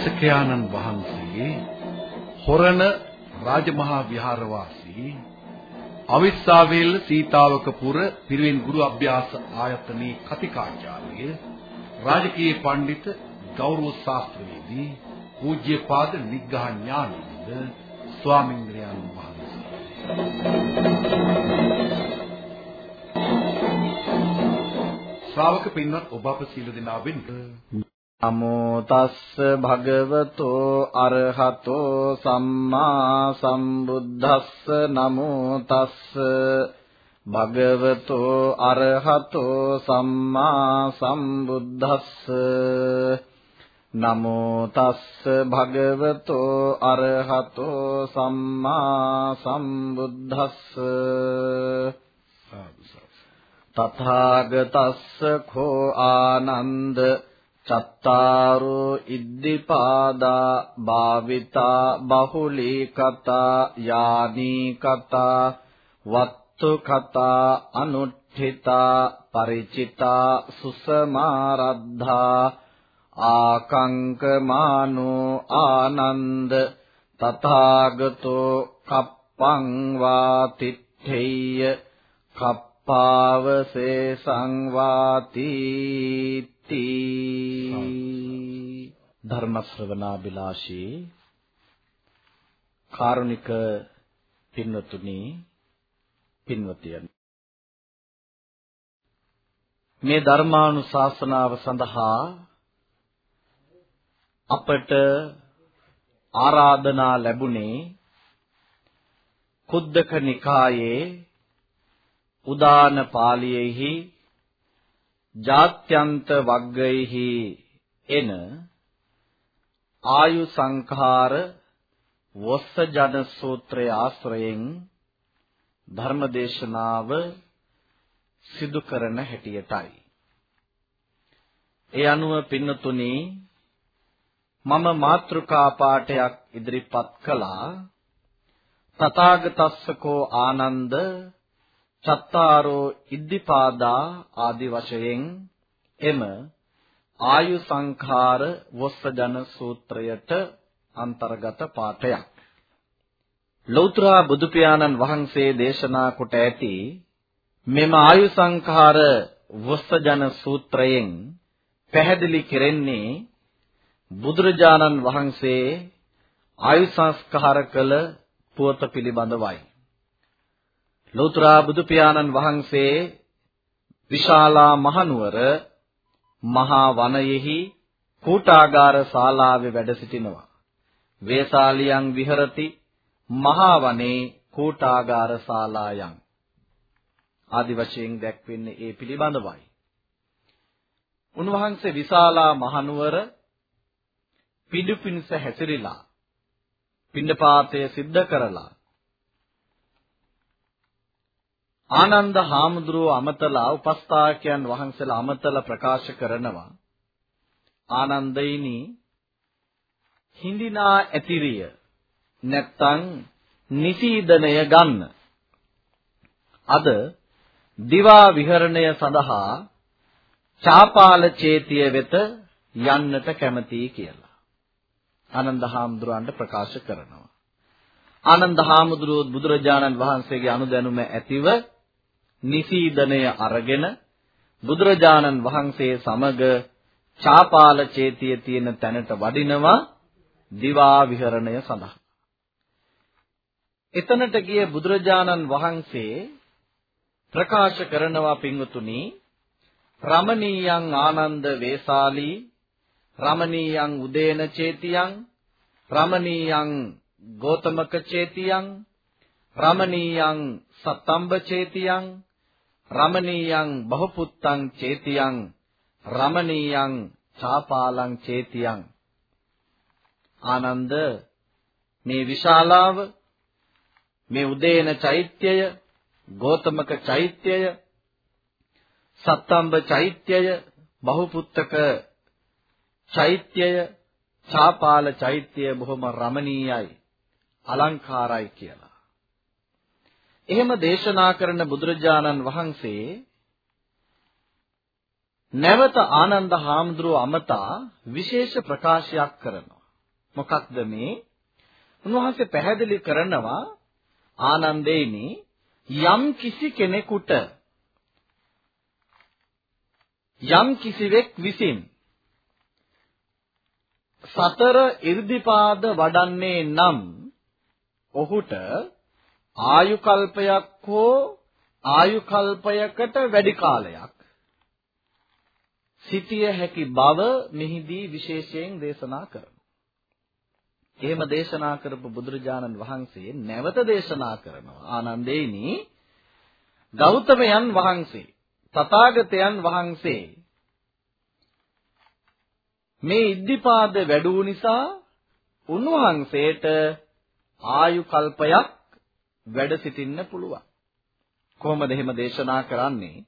දේශකයාණන් වහන්සේ හොරණ රාජමහා විහාරවාසී අවිස්සාවේල්ල සීතාවකපුර පිරිවෙන් ගුරු අභ්‍යාස ආයතනයේ කතිකාචාර්ය රාජකීය පඬිත ගෞරව ශාස්ත්‍රවේදී පූජ්‍යපාද නිග්ඝා ඥානන්ද ස්වාමීන්ද්‍රයන් වහන්සේ. ශ්‍රාවක පින්වත් ඔබ අප සීල දෙනා වෙන්න නමෝ තස්ස භගවතෝ අරහතෝ සම්මා සම්බුද්දස්ස නමෝ තස්ස භගවතෝ අරහතෝ සම්මා සම්බුද්දස්ස නමෝ තස්ස භගවතෝ අරහතෝ සම්මා සම්බුද්දස්ස තථාගතස්ස khෝ ආනන්ද චත්තාරෝ ඉද්දිපාදා භාවිතා බහුලී කතා යානී කතා වත්තු කතා අනුට්ඨිතා ಪರಿචිතා සුසමාරද්ධා ආකංකමානෝ ආනන්ද තථාගතෝ කප්පං වාතිත්තේය කප්පාවසේ සංවාති තී ධර්ම ශ්‍රවණාබිලාෂී කාරුණික පින්වතුනි පින්වතියන්। මේ ධර්මානුශාසනාව සඳහා අපට ආරාධනා ලැබුණේ කුද්දක නිකායේ උදාන පාළියේහි ජාත්‍යන්ත වග්ගයේහි එන ආයු සංඛාර වස්ස ජන සූත්‍රය ආශ්‍රයෙන් ධර්මදේශනාව සිදු කරන හැටියටයි. ඒ අනුව පින්නතුනි මම මාත්‍රිකා පාඨයක් ඉදිරිපත් කළා තථාගතස්සකෝ ආනන්ද චත්තාරෝ ඉද්ධිපාදා ආදි වශයෙන් එම ආයු සංඛාර වස්සජන සූත්‍රයට අන්තර්ගත පාඨයක්. ලෞතර බුදු පියාණන් වහන්සේ දේශනා කොට ඇති මෙම ආයු සංඛාර වස්සජන සූත්‍රයෙන් පැහැදිලි කෙරෙන්නේ බුදුරජාණන් වහන්සේ ආයු සංස්කාර කළ පුවත පිළිබඳවයි. ලෞතර බුදු පියාණන් වහන්සේ විශාලා මහනුවර මහා වනයෙහි කූටාගාර ශාලාවේ වැඩ සිටිනවා. වේසාලියන් විහෙරති මහා වනේ කූටාගාර ශාලායන්. ආදි වශයෙන් දැක්වෙන්නේ ඒ පිළිබඳවයි. උන්වහන්සේ විශාලා මහනුවර පිඩුපින්ස හැසිරීලා පින්නපාතය සිද්ධ කරලා ආනන්ද හාමුදුරුව අමතලා උපස්ථායකයන් වහන්සේලා අමතලා ප්‍රකාශ කරනවා. ආනන්දයිනි හිඳිනා ඇතිරිය. නැත්තං නිසීදනය ගන්න. අද දිවා විහරණය සඳහා චාපාල චේතිය වෙත යන්නට කැමතියි කියලා. ආනන්ද හාමුදුරුවන්ට ප්‍රකාශ කරනවා. ආනන්ද හාමුදුරුවෝ බුදුරජාණන් වහන්සේගේ අනුදැනුම ඇතිව නිසීදනය අරගෙන බුදුරජාණන් වහන්සේ සමග චාපාල චේතිය තියෙන තැනට වඩිනවා දිවා විහරණය සඳහා. එතනට ගිය බුදුරජාණන් වහන්සේ ප්‍රකාශ කරනවා පින්වතුනි රමණීයං ආනන්ද වේසාලී රමණීයං උදේන චේතියං රමණීයං ගෝතමක චේතියං රමණීයං සත්තම්බ චේතියං රමණීයං බහුපුත්තං චේතියං රමණීයං චාපාලං චේතියං. ආනන්ද මේ විශාලාව මේ උදේන චෛත්‍යය ගෝතමක චෛත්‍යය සත්තම්බ චෛත්‍යය බහුපුත්තක චෛත්‍යය චාපාල චෛත්‍යය බොහොම රමණීයයි අලංකාරයි කියලා. එහෙම දේශනා කරන බුදුරජාණන් වහන්සේ නැවත ආනන්ද හාමුදුරුව අමතා විශේෂ ප්‍රකාශයක් කරනවා. මොකක්ද මේ? උන්වහන්සේ පැහැදිලි කරනවා ආනන්දේනි යම් කිසි කෙනෙකුට යම් කිසිවෙක් විසින් සතර 이르දිපාද වඩන්නේ නම් ඔහුට ආයු කල්පයක් හෝ ආයු කල්පයකට වැඩි කාලයක් සිටිය හැකි බව මෙහිදී විශේෂයෙන් දේශනා කරනවා. එහෙම දේශනා කරපු බුදුරජාණන් වහන්සේ නැවත දේශනා කරනවා ආනන්දේනි ගෞතමයන් වහන්සේ තථාගතයන් වහන්සේ මේ ඉද්ධිපාද වැඩූ නිසා උන්වහන්සේට ආයු කල්පයක් වැඩ සිටින්න පුළුවන්. කොහොමද එහෙම දේශනා කරන්නේ?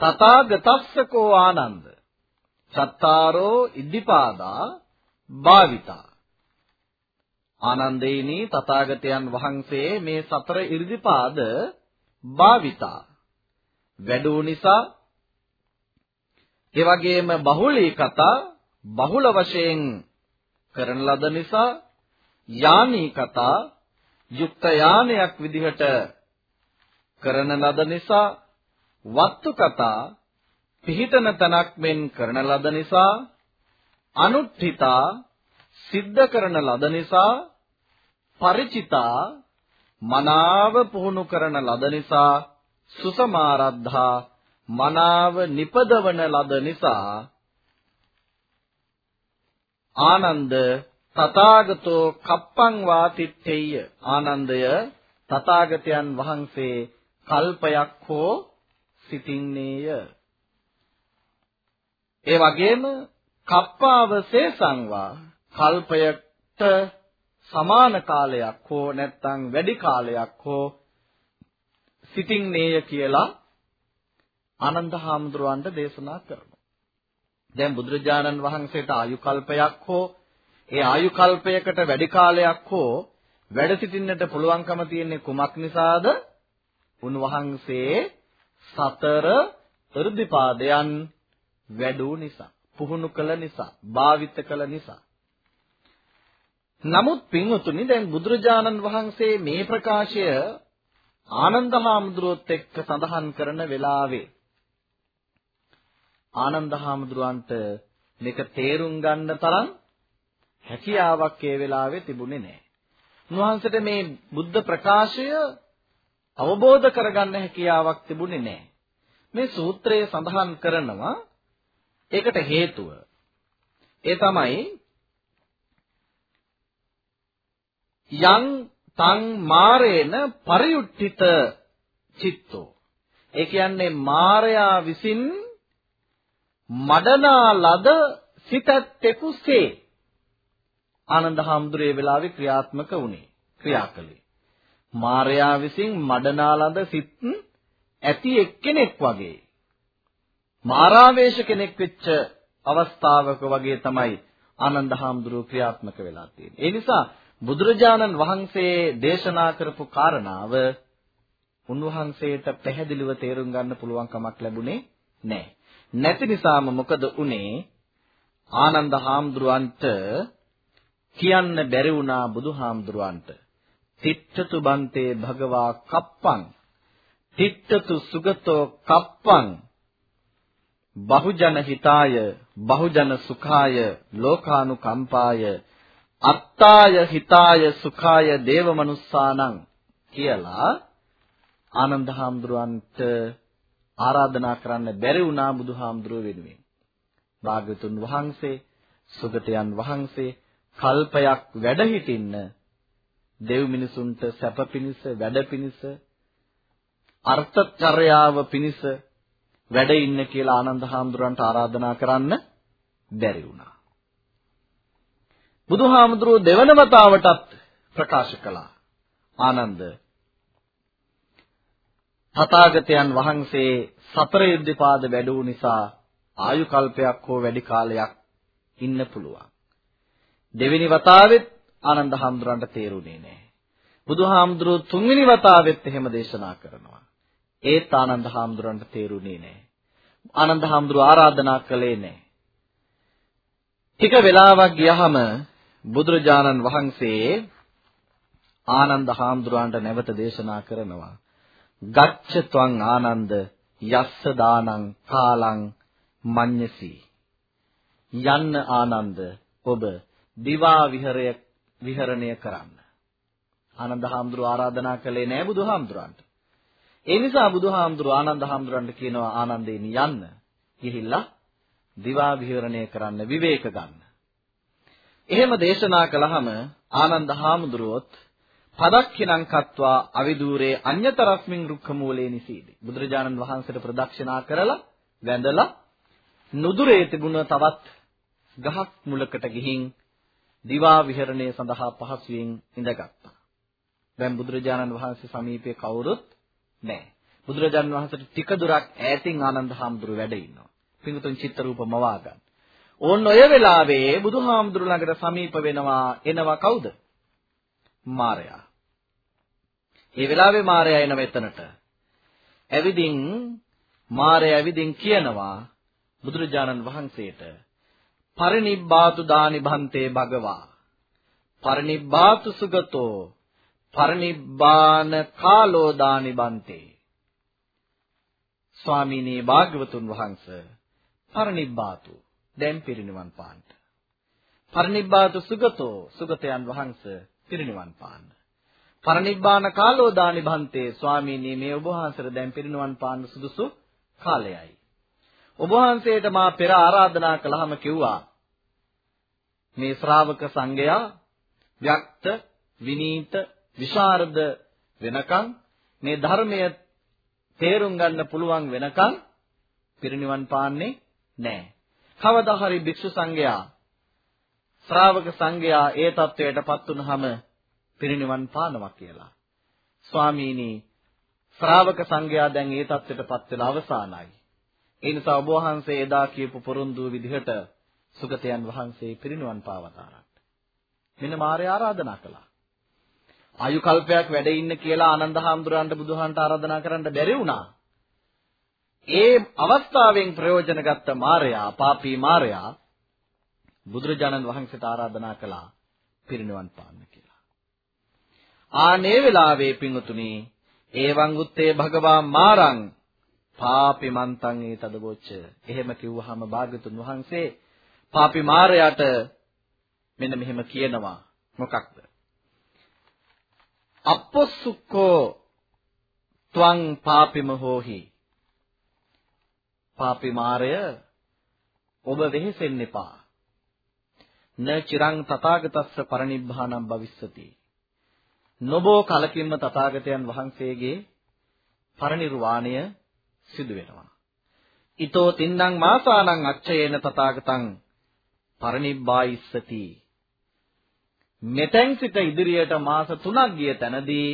තථාගතස්සකෝ ආනන්ද. චත්තාරෝ ඉද්ධිපාදා භාවිතා. ආනන්දේනි තථාගතයන් වහන්සේ මේ සතර ඉර්ධිපාද භාවිතා. වැඩූ නිසා ඒ වගේම බහුලී කතා බහුල වශයෙන් කරන ලද නිසා යානී කතා යුක්ත යානයක් විදිහට කරන ලද නිසා වත්තු කතා පිහිටන තනක් මෙන් කරන ලද නිසා අනුත්ථිතා සිද්ධ කරන ලද නිසා ಪರಿචිතා මනාව පුහුණු කරන ලද නිසා සුසමාරද්ධා මනාව නිපදවන ලද නිසා ආනන්ද තථාගතෝ කප්පං වාතිත්තේය ආනන්දය තථාගතයන් වහන්සේ කල්පයක් හෝ සිටින්නේය ඒ වගේම කප්පාවසේසංවා කල්පයට සමාන කාලයක් හෝ නැත්නම් වැඩි කාලයක් හෝ සිටින්නේය කියලා ආනන්ද හාමුදුරුවන්ට දේශනා කරනවා. දැන් බුදුරජාණන් වහන්සේට ආයු කල්පයක් හෝ ඒ ආයු කල්පයකට වැඩි කාලයක් හෝ වැඩ සිටින්නට පුළුවන්කම තියෙන්නේ කුමක් නිසාද? උන්වහන්සේ සතර irdipaadayan වැඩූ නිසා, පුහුණු කළ නිසා, භාවිත කළ නිසා. නමුත් පින්වතුනි දැන් බුදුරජාණන් වහන්සේ මේ ප්‍රකාශය ආනන්ද හාමුදුරුවොත් එක්ක සඳහන් කරන වෙලාවේ ආනන්ද හාමුදුරුවන්ට මේක තේරුම් ගන්න තරම් හැකියාවක් ඒ වෙලාවේ තිබුණේ නැහැ. උන්වහන්සේට මේ බුද්ධ ප්‍රකාශය අවබෝධ කරගන්න හැකියාවක් තිබුණේ නැහැ. මේ සූත්‍රයේ සඳහන් කරනවා ඒකට හේතුව. ඒ තමයි යං තං මාරේන පරියුට්ඨිත චිත්තෝ. ඒ කියන්නේ මාරයා විසින් මඩනා ලද සිතැත්තෙකුසේ ආනන්ද හාමුදුරේ වෙලාවේ ක්‍රියාත්මක වුණේ ක්‍රියා කළේ. මාරයා විසින් මඩනා ලද සිත් ඇති එක්කෙනෙක් වගේ මාරාවේශ කෙනෙක් වෙච්ච අවස්ථාවක වගේ තමයි ආනන්ද හාමුදුරුව ක්‍රියාත්මක වෙලා තියෙන්නේ. ඒ නිසා බුදුරජාණන් වහන්සේ දේශනා කරපු කාරණාව උන්වහන්සේට පැහැදිලිව තේරුම් ගන්න පුළුවන් කමක් ලැබුණේ නැහැ. නැති නිසාම මොකද උනේ ආනන්ද හාමුදුරුවන්ට කියන්න බැරි වුණා බුදුහාමුදුරුවන්ට. තිට්ඨතු බන්තේ භගවා කප්පං තිට්ඨතු සුගතෝ කප්පං බහුජන හිතාය බහුජන සුඛාය ලෝකානුකම්පාය අත්තාය හිතාය සුඛාය දේවමනුස්සානං කියලා ආනන්ද හාමුදුරුවන්ට ආරාධනා කරන්න බැරි වුණා බුදුහාමුදුරුව වෙනුවෙන්. භාග්‍යතුන් වහන්සේ සුගතයන් වහන්සේ කල්පයක් වැඩ හිටින්න දෙව් මිනිසුන්ට සැප පිණිස වැඩ පිණිස අර්ථචර්යාව පිණිස වැඩ ඉන්න කියලා ආනන්ද හාමුදුරන්ට ආරාධනා කරන්න බැරි වුණා. බුදුහාමුදුරුවෝ දෙවන වතාවටත් ප්‍රකාශ කළා. ආනන්ද තථාගතයන් වහන්සේ සතර යුද්ධපාද වැඩුව නිසා ආයු කල්පයක් හෝ වැඩි කාලයක් ඉන්න පුළුවන්. දෙවෙනි වතාවෙත් ආනන්ද හාමුදුරන්ට තේරුනේ නැහැ. බුදුහාමුදුරුවෝ තුන්වෙනි වතාවෙත් එහෙම දේශනා කරනවා. ඒත් ආනන්ද හාමුදුරන්ට තේරුනේ නැහැ. ආනන්ද හාමුදුරුවෝ ආරාධනා කළේ නැහැ. ටික වෙලාවක් ගියහම බුදුරජාණන් වහන්සේ ආනන්ද හාමුදුරන්ට නැවත දේශනා කරනවා. ගච්ඡ ත්වං ආනන්ද යස්ස දානං කාලං මඤ්ඤසි. යන්න ආනන්ද ඔබ දිවා විහරය විහරණය කරන්න. ආනන්ද හාමුදුරුව ආරාධනා කළේ නෑ බුදුහාමුදුරන්ට. ඒ නිසා බුදුහාමුදුරුව ආනන්ද හාමුදුරන්ට කියනවා ආනන්දේනි යන්න. ගිහිල්ලා දිවා විහරණය කරන්න විවේක ගන්න. එහෙම දේශනා කළාම ආනන්ද හාමුදුරුවොත් පදක්ඛිනං කତ୍වා අවිදූරේ අඤ්‍යතරස්මින් රුක්ඛ මූලේ නිසීදි. බුදුරජාණන් වහන්සේට ප්‍රදක්ෂිනා කරලා වැඳලා නුදුරේ තිබුණ තවත් ගහක් මුලකට ගිහින් දිවා විහරණය සඳහා පහසුවෙන් ඉඳගත්තා. දැන් බුදුරජාණන් වහන්සේ සමීපයේ කවුරුත් නැහැ. බුදුරජාණන් වහන්සේට ටික දුරක් ඈතින් ආනන්ද හාමුදුරුව වැඩ ඉන්නවා. පිඟුතුන් චිත්ත රූප මවා ගන්න. ඕන්න ඔය වෙලාවේ බුදුහාමුදුරු ළඟට සමීප වෙනවා එනවා කවුද? මාරයා. ඒ වෙලාවේ මාරයා එන මෙතනට. ඇවිදින් මාරයා ඇවිදින් කියනවා බුදුරජාණන් වහන්සේට පරිනිබ්බාතු දානි භන්තේ භගවා පරිනිබ්බාතු සුගතෝ පරිනිබ්බාන කාලෝ දානි බන්තේ ස්වාමීනි භාග්‍යවතුන් වහන්සේ පරිනිබ්බාතු දැන් පිරිනිවන් පාන්න. පරිනිබ්බාතු සුගතෝ සුගතයන් වහන්සේ පිරිනිවන් පාන්න. පරිනිබ්බාන කාලෝ දානි භන්තේ ස්වාමීනි මේ ඔබ වහන්සේට දැන් පිරිනිවන් පාන්න සුදුසු කාලයයි. ඔබ වහන්සේට මා පෙර ආරාධනා කළාම කිව්වා මේ ශ්‍රාවක සංඝයා වික්ත විනීත විශාරද වෙනකන් මේ ධර්මය තේරුම් ගන්න පුළුවන් වෙනකන් පිරිනිවන් පාන්නේ නැහැ. කවදා හරි භික්ෂු සංඝයා ශ්‍රාවක සංඝයා ඒ தത്വයටපත් වුනහම පිරිනිවන් පානවා කියලා. ස්වාමීනි ශ්‍රාවක සංඝයා දැන් ඒ தത്വෙටපත් වෙලා අවසానයි. ඒ නිසා ඔබ වහන්සේ එදා කියපු පොරොන්දු විදිහට සුගතයන් වහන්සේ පිරිනිවන් පාවතාරට. මෙන්න මාර්ය ආරාධනා කළා. ආයු කල්පයක් වැඩ ඉන්න කියලා ආනන්ද හාමුදුරන්ට බුදුහාන්ට ආරාධනා කරන්න බැරි වුණා. ඒ අවස්ථාවෙන් ප්‍රයෝජන ගත්ත මාරයා, පාපී මාරයා බුදුරජාණන් වහන්සේට ආරාධනා කළා පිරිනිවන් පාන්න කියලා. ආනේ වෙලාවේ පිංගුතුනි, ඒවං උත්තේ භගවා මාරං පාපි මන්තං ඒ තදබොච්ච. එහෙම කිව්වහම භාග්‍යතුන් වහන්සේ පාපි මාරයාට මෙන්න මෙහෙම කියනවා. මොකක්ද? අපොසුක්කෝ ත්වං පාපිම හෝහි පාපි මාරය ඔබ වෙහෙසෙන්න එපා. න චිරං තථාගතස්ස පරිනිබ්බානම් භවිස්සති. නොබෝ කලකින්ම තථාගතයන් වහන්සේගේ පරිනිර්වාණය සිදු වෙනවා. ඊතෝ තින්නම් මාසානං අච්චයේන තථාගතං පරිනිබ්බායිස්සති. මෙතෙන් සිට ඉදිරියට මාස 3ක් ගිය තැනදී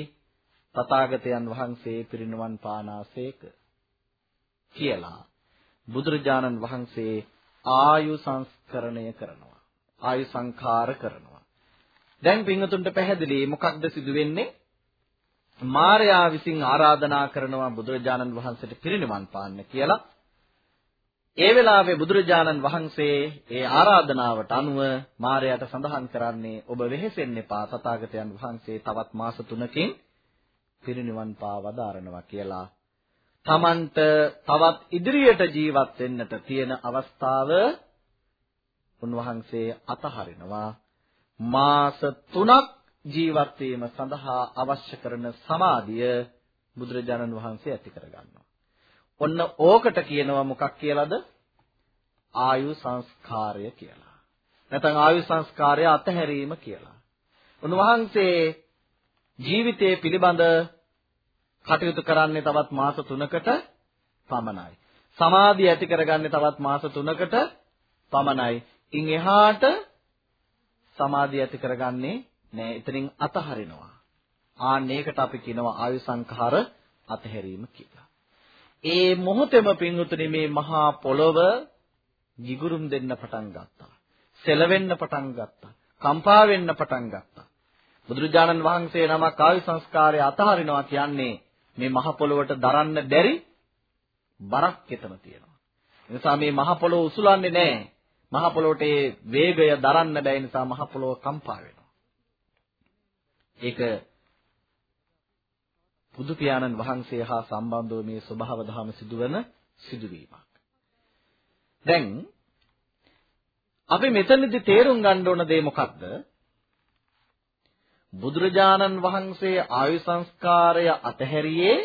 තථාගතයන් වහන්සේ පිරිනිවන් පානාසේක කියලා බුදුරජාණන් වහන්සේ ආයු සංස්කරණය කරනවා. ආයු සංඛාර කරනවා. දැන් පින්වතුන්ට පැහැදිලි මොකක්ද සිදු වෙන්නේ? මාර්යා විසින් ආරාධනා කරනවා බුදුරජාණන් වහන්සේට පිරිනිවන් පාන්න කියලා. ඒ වෙලාවේ බුදුරජාණන් වහන්සේ ඒ ආරාධනාවට අනුව මාර්යාට සඳහන් කරන්නේ ඔබ වෙහෙසෙන්න එපා තථාගතයන් වහන්සේ තවත් මාස 3කින් පිරිනිවන් පාවදාරනවා කියලා තමන්ට තවත් ඉදිරියට ජීවත් වෙන්නට තියෙන අවස්ථාව උන්වහන්සේ අතහරිනවා මාස 3ක් ජීවත් වීම සඳහා අවශ්‍ය කරන සමාධිය බුදුරජාණන් වහන්සේ ඇති කරගන්නවා. ඔන්න ඕකට කියනවා මොකක් කියලාද? ආයු සංස්කාරය කියලා. නැත්නම් ආයු සංස්කාරය අතහැරීම කියලා. උන්වහන්සේ ජීවිතයේ පිළිබඳ කටයුතු කරන්නේ තවත් මාස 3කට පමණයි. සමාධිය ඇති කරගන්නේ තවත් මාස 3කට පමණයි. ඉන් එහාට සමාධිය ඇති කරගන්නේ නෑ. එතනින් අතහරිනවා. ආන්න ඒකට අපි කියනවා ආයු සංඛාර අතහැරීම කියලා. ඒ මොහොතේම පින්වතුනි මේ මහා පොළොව jigurum දෙන්න පටන් ගත්තා. සෙලවෙන්න පටන් ගත්තා. කම්පා වෙන්න පටන් ගත්තා. බුදුරජාණන් වහන්සේ නමක් ආයු සංස්කාරය අතහරිනවා කියන්නේ මේ මහ පොළොවට දරන්න බැරි බරක් එතන තියෙනවා. ඒ නිසා මේ මහ පොළොව උසුලන්නේ නැහැ. මහ පොළොවට ඒ වේගය දරන්න බැයි නිසා මහ පොළොව කම්පා වෙනවා. ඒක බුදු පියාණන් වහන්සේ හා සම්බන්ධව මේ ස්වභාව ධර්ම සිදුවන සිදුවීමක්. දැන් අපි මෙතනදී තේරුම් ගන්න ඕන දේ මොකක්ද? බුදුරජාණන් වහන්සේ ආයු සංස්කාරය අතහැරියේ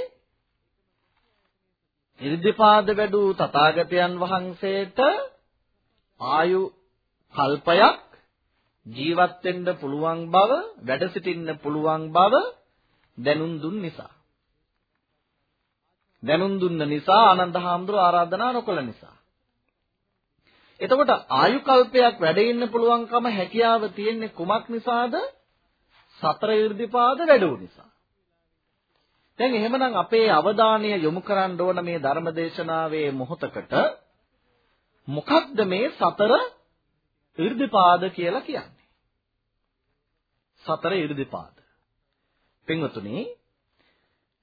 ඉර්ධිපාද වැඩූ තථාගතයන් වහන්සේට ආයු කල්පයක් ජීවත් වෙන්න පුළුවන් බව වැඩ සිටින්න පුළුවන් බව දැනුම් දුන් නිසා දැනුම් දුන්න නිසා ආනන්ද හාමුදුරුවෝ ආරාධනා නොකළ නිසා එතකොට ආයු කල්පයක් වැඩ ඉන්න පුළුවන්කම හැකියාව තියෙන්නේ කුමක් නිසාද සතර irdipaada වැඩුව නිසා. දැන් එහෙමනම් අපේ අවධානය යොමු කරන්න ඕන මේ ධර්මදේශනාවේ මොහොතකට මොකක්ද මේ සතර irdipaada කියලා කියන්නේ? සතර irdipaada. පින්වතුනි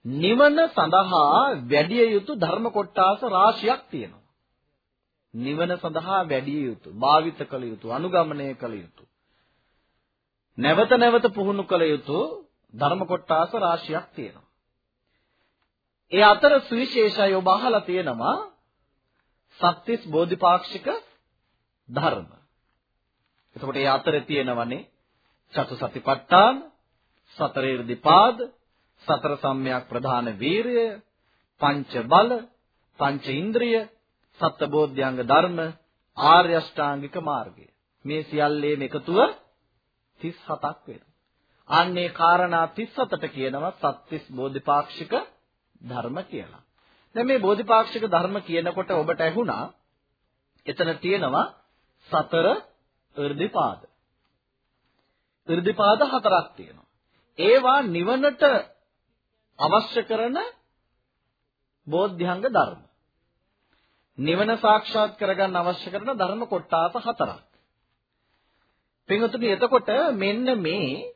නිවන සඳහා වැඩි යුතු ධර්ම කොටාස රාශියක් තියෙනවා. නිවන සඳහා වැඩි යුතු, භාවිත කළ යුතු, අනුගමනය කළ යුතු. නැවත නැවත පුහුණු කළ යුතු ධර්ම කොටාස රාශියක් තියෙනවා. ඒ අතර සුවිශේෂයි ඔබ අහලා තියෙනවා සත්‍තිස් බෝධිපාක්ෂික ධර්ම. එතකොට ඒ අතරේ තියෙනවනේ චතුසතිපට්ඨාන, සතර ඉර්ධිපාද, සතර සම්‍යක් ප්‍රධාන වීරය, පංච බල, පංච ඉන්ද්‍රිය, සත්බෝධ්‍යංග ධර්ම, ආර්ය අෂ්ටාංගික මාර්ගය. මේ සියල්ලේම එකතුව 37ක් වෙනවා. අන්නේ කාරණා 37ට කියනවා සත්‍තිස් බෝධිපාක්ෂික ධර්ම කියලා. දැන් මේ බෝධිපාක්ෂික ධර්ම කියනකොට ඔබට ඇහුණා එතන තියෙනවා සතර irdipaද. irdipaද හතරක් තියෙනවා. ඒවා නිවනට අවශ්‍ය කරන බෝධ්‍යංග ධර්ම. නිවන සාක්ෂාත් කරගන්න අවශ්‍ය කරන ධර්ම කොටාස හතරක්. පින්වතුනි එතකොට මෙන්න මේ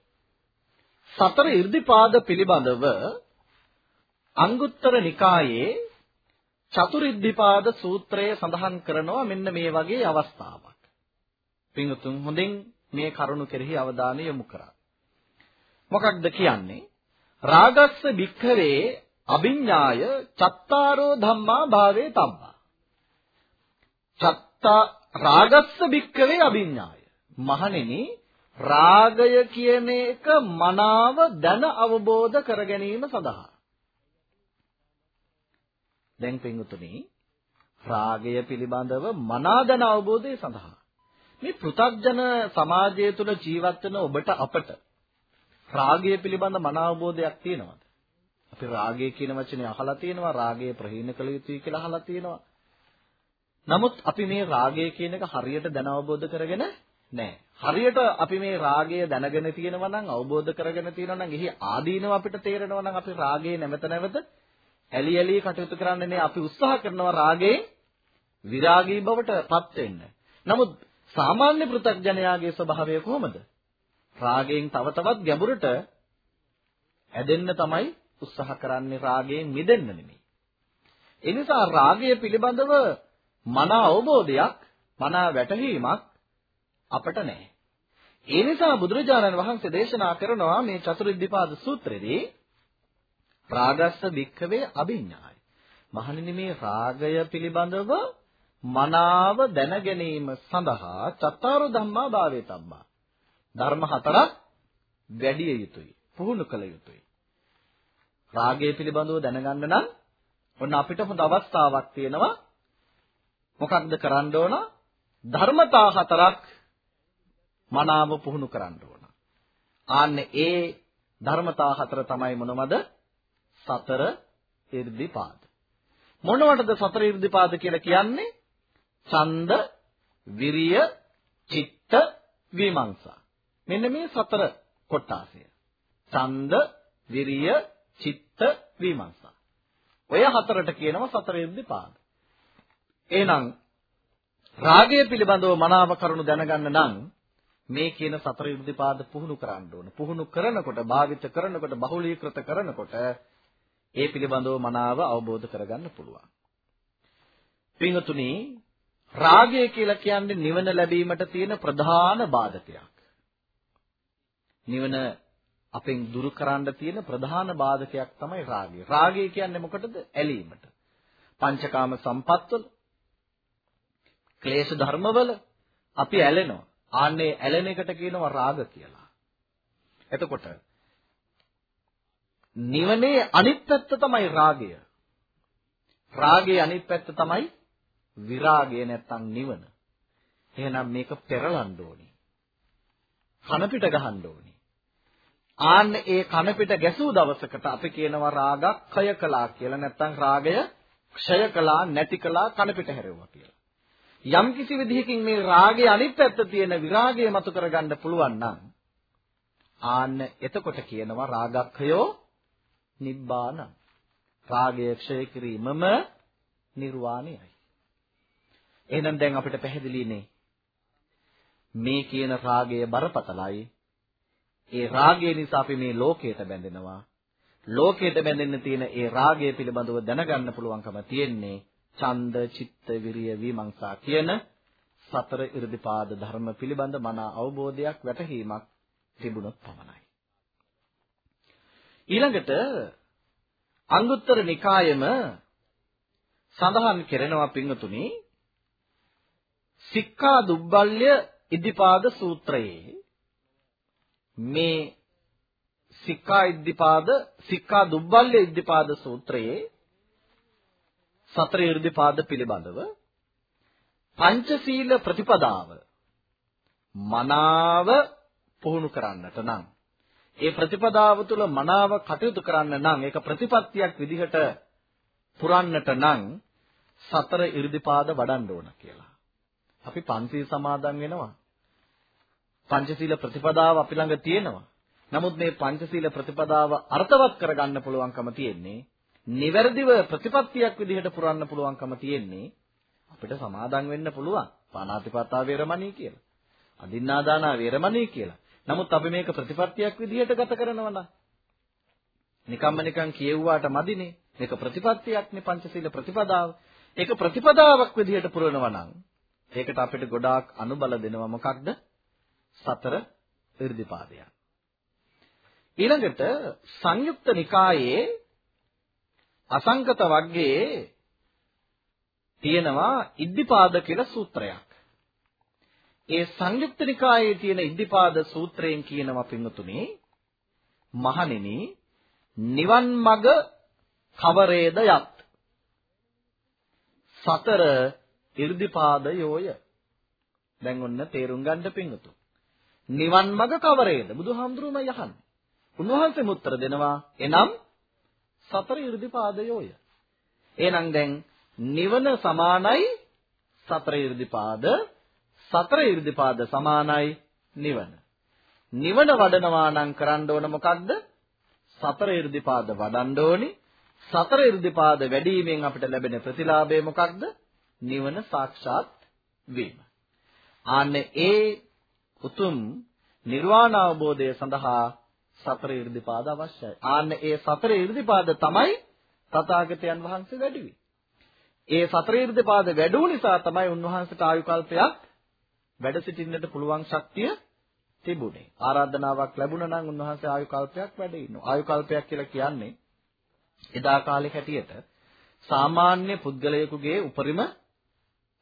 සතර 이르දිපාද පිළිබඳව අංගුත්තර නිකායේ චතුරිද්ධිපාද සූත්‍රයේ සඳහන් කරනවා මෙන්න මේ වගේ අවස්ථාවක්. පින්වතුන් හොඳින් මේ කරුණු කෙරෙහි අවධානය යොමු කරා. මොකක්ද කියන්නේ? රාගස්ස භික්ඛවේ අභිඥාය චත්තාරෝ ධම්මා භාවේ තම්මා. චත්තා රාගස්ස භික්ඛවේ අභිඥාය මහණෙනි රාගය කියන එක මනාව දැන අවබෝධ කර ගැනීම සඳහා. දැන් පින්වතුනි රාගය පිළිබඳව මනා දැන අවබෝධය සඳහා. මේ පෘථග්ජන සමාජය තුළ ජීවත් වෙන ඔබට අපට රාගය පිළිබඳ මනා අවබෝධයක් තියෙනවද අපි රාගය කියන වචනේ අහලා තියෙනවා රාගය ප්‍රහීන කළ යුතුයි කියලා අහලා තියෙනවා නමුත් අපි මේ රාගය කියන එක හරියට දැන අවබෝධ කරගෙන නෑ. හරියට අපි මේ රාගය දැනගෙන තියෙනවා නම් අවබෝධ කරගෙන තියෙනවා නම් එහි ආදීනව අපිට තේරෙනවා නම් අපි රාගයේ නැවත නැවත ඇලි ඇලි කටයුතු කරන්නේ නේ අපි උත්සාහ කරනවා රාගයේ විරාගී බවට පත් වෙන්න. නමුත් සාමාන්‍ය පෘථග්ජනයාගේ ස්වභාවය කොහොමද? රාගයෙන් තව තවත් ගැඹුරට ඇදෙන්න තමයි උත්සාහ කරන්නේ රාගයෙන් මිදෙන්න නෙමෙයි. ඒ නිසා රාගය පිළිබඳව මන අවබෝධයක්, මන වැටහීමක් අපට නැහැ. ඒ නිසා බුදුරජාණන් වහන්සේ දේශනා කරනවා මේ චතුරිද්දීපාද සූත්‍රයේදී රාගස්ස භික්ඛවේ අභිඥාය. මහණෙනි මේ රාගය පිළිබඳව මනාව දැන ගැනීම සඳහා චත්තාරු ධම්මා භාවේ තබ්බා. ධර්ම හතරක් වැඩි යුතුයි. පුහුණු කළ යුතුයි. රාගය පිළිබඳව දැනගන්න නම් ඔන්න අපිට හොඳ අවස්ථාවක් තියෙනවා. මොකක්ද කරන්න ඕන? ධර්මතා හතරක් මනාව පුහුණු කරන්න ඕන. ආන්නේ ඒ ධර්මතා හතර තමයි මොනවද? සතර irdipaad. මොනවටද සතර irdipaad කියලා කියන්නේ? ඡන්ද, විරිය, චිත්ත, විමංශා. මෙන්න මේ සතර කොටාසය. ඡන්ද, විරිය, චිත්ත, විමංශා. ඔය හතරට කියනවා සතර irdipaad. එහෙනම් රාගය පිළිබඳව මනාව කරුණු දැනගන්න නම් මේ කියන සතර ඉර්ධිපාද පුහුණු කරන්න ඕන. පුහුණු කරනකොට, භාවිත කරනකොට, බහුලීකృత කරනකොට ඒ පිළිබඳව මනාව අවබෝධ කරගන්න පුළුවන්. පින්තුනි රාගය කියලා කියන්නේ නිවන ලැබීමට තියෙන ප්‍රධාන බාධකයක්. නිවන අපෙන් දුරු කරන්න තියෙන ප්‍රධාන බාධකයක් තමයි රාගය. රාගය කියන්නේ මොකටද? ඇලීමට. පංචකාම සම්පත්වල ක්ලේශ ධර්මවල අපි ඇලෙනවා. ආන්නේ ඇලෙන එකට කියනවා රාග කියලා. එතකොට නිවනේ අනිත් පැත්ත තමයි රාගය. රාගයේ අනිත් පැත්ත තමයි විරාගය නැත්තම් නිවන. එහෙනම් මේක පෙරලන්න ඕනේ. කන පිට ගහන්න ඕනේ. ආන්න ඒ කන පිට ගැසූ දවසකට අපි කියනවා රාගක් ක්ෂය කළා කියලා නැත්තම් රාගය ක්ෂය කළා නැති කළා කන පිට හැරෙවුවා කියලා. යම් කිසි විදිහකින් මේ රාගයේ අනිත් පැත්ත තියෙන විරාගය මතු කරගන්න පුළුවන් නම් ආන්න එතකොට කියනවා රාගක්ඛයෝ නිබ්බාන. රාගය ක්ෂය කිරීමම නිර්වාණයයි. එහෙනම් දැන් අපිට පැහැදිලිනේ මේ කියන රාගය බරපතලයි. ඒ රාගය නිසා අපි මේ ලෝකයට බැඳෙනවා. ලෝකයට බැඳෙන්න තියෙන ඒ රාගය පිළිබඳව දැනගන්න පුළුවන්කම තියෙන්නේ ඡන්ද, චිත්ත, විරිය, විමංශා කියන සතර 이르දිපාද ධර්ම පිළිබඳ මන අවබෝධයක් වැටහීමක් තිබුණොත් පමණයි. ඊළඟට අංගුත්තර නිකායෙම සඳහන් කරනවා පින්වතුනි සික්ඛා දුබ්බල්‍ය ඉද්ධිපාද සූත්‍රයේ මේ සික්කා ඉද්ධිපාද සික්කා දුබ්බල්ල ඉද්ධිපාද සූත්‍රයේ සතර ඉර්ධිපාද පිළිබඳව පංචශීල ප්‍රතිපදාව මනාව පුහුණු කරන්නට නම් ඒ ප්‍රතිපදාව තුළ මනාව කටයුතු කරන්න නම් ඒක ප්‍රතිපත්තියක් විදිහට පුරන්නට නම් සතර 이르දිපාද වඩන්න ඕන කියලා. අපි පන්සිල් සමාදන් වෙනවා. පංචශීල ප්‍රතිපදාව අපි ළඟ තියෙනවා. නමුත් මේ පංචශීල ප්‍රතිපදාව අර්ථවත් කරගන්න පුළුවන්කම තියෙන්නේ නිවැරදිව ප්‍රතිපත්තියක් විදිහට පුරන්න පුළුවන්කම තියෙන්නේ අපිට සමාදන් වෙන්න පුළුවන්. පාණාතිපාතා වේරමණී කියලා. අදින්නාදානා වේරමණී කියලා. නමුත් අපි මේක ප්‍රතිපත්තියක් විදිහට ගත කරනවා නම් නිකම්ම නිකන් කියෙව්වාට මදිනේ. මේක ප්‍රතිපත්තියක්නේ පංචශීල ප්‍රතිපදාව. ඒක ප්‍රතිපදාවක් විදිහට පුරනවා නම් ඒකට අපිට ගොඩාක් අනුබල දෙනවා මොකක්ද? සතර irdipaadaya. ඊළඟට සංයුක්ත නිකායේ අසංගත වර්ගයේ තියෙනවා ඉද්ධිපාද කියලා සූත්‍රයක්. ඒ සංයුක්ත නිකායේ තියෙන ඉද්ධිපාද සූත්‍රයෙන් කියනවා පින්වතුනි මහණෙනි නිවන් මඟ කවරේද යත් සතර irdipaadayෝය දැන් ඔන්න තේරුම් ගන්න පින්වතුන් නිවන් මඟ කවරේද බුදුහාමුදුරුවම යහන්නේ උන්වහන්සේම උත්තර දෙනවා එනම් සතර irdipaadayෝය එහෙනම් දැන් නිවන සමානයි සතර irdipaad සතර irdipaad සමානයි නිවන. නිවන වඩනවා නම් කරන්න ඕන මොකක්ද? සතර irdipaad වඩන්න ඕනි. සතර irdipaad වැඩිවීමෙන් අපිට ලැබෙන ප්‍රතිලාභය මොකක්ද? නිවන සාක්ෂාත් වීම. ආන්නේ ඒ උතුම් නිර්වාණ අවබෝධය සඳහා සතර irdipaad අවශ්‍යයි. ආන්නේ ඒ සතර irdipaad තමයි තථාගතයන් වහන්සේ වැඩිවි. ඒ සතර irdipaad වැඩුව නිසා තමයි උන්වහන්සේට ආයු කල්පයක් වැඩ සිටින්නට පුළුවන් ශක්තිය තිබුණේ. ආරාධනාවක් ලැබුණා නම් උන්වහන්සේ ආයු කල්පයක් වැඩ ඉන්නවා. ආයු කල්පයක් කියලා කියන්නේ එදා කාලේ හැටියට සාමාන්‍ය පුද්ගලයෙකුගේ උපරිම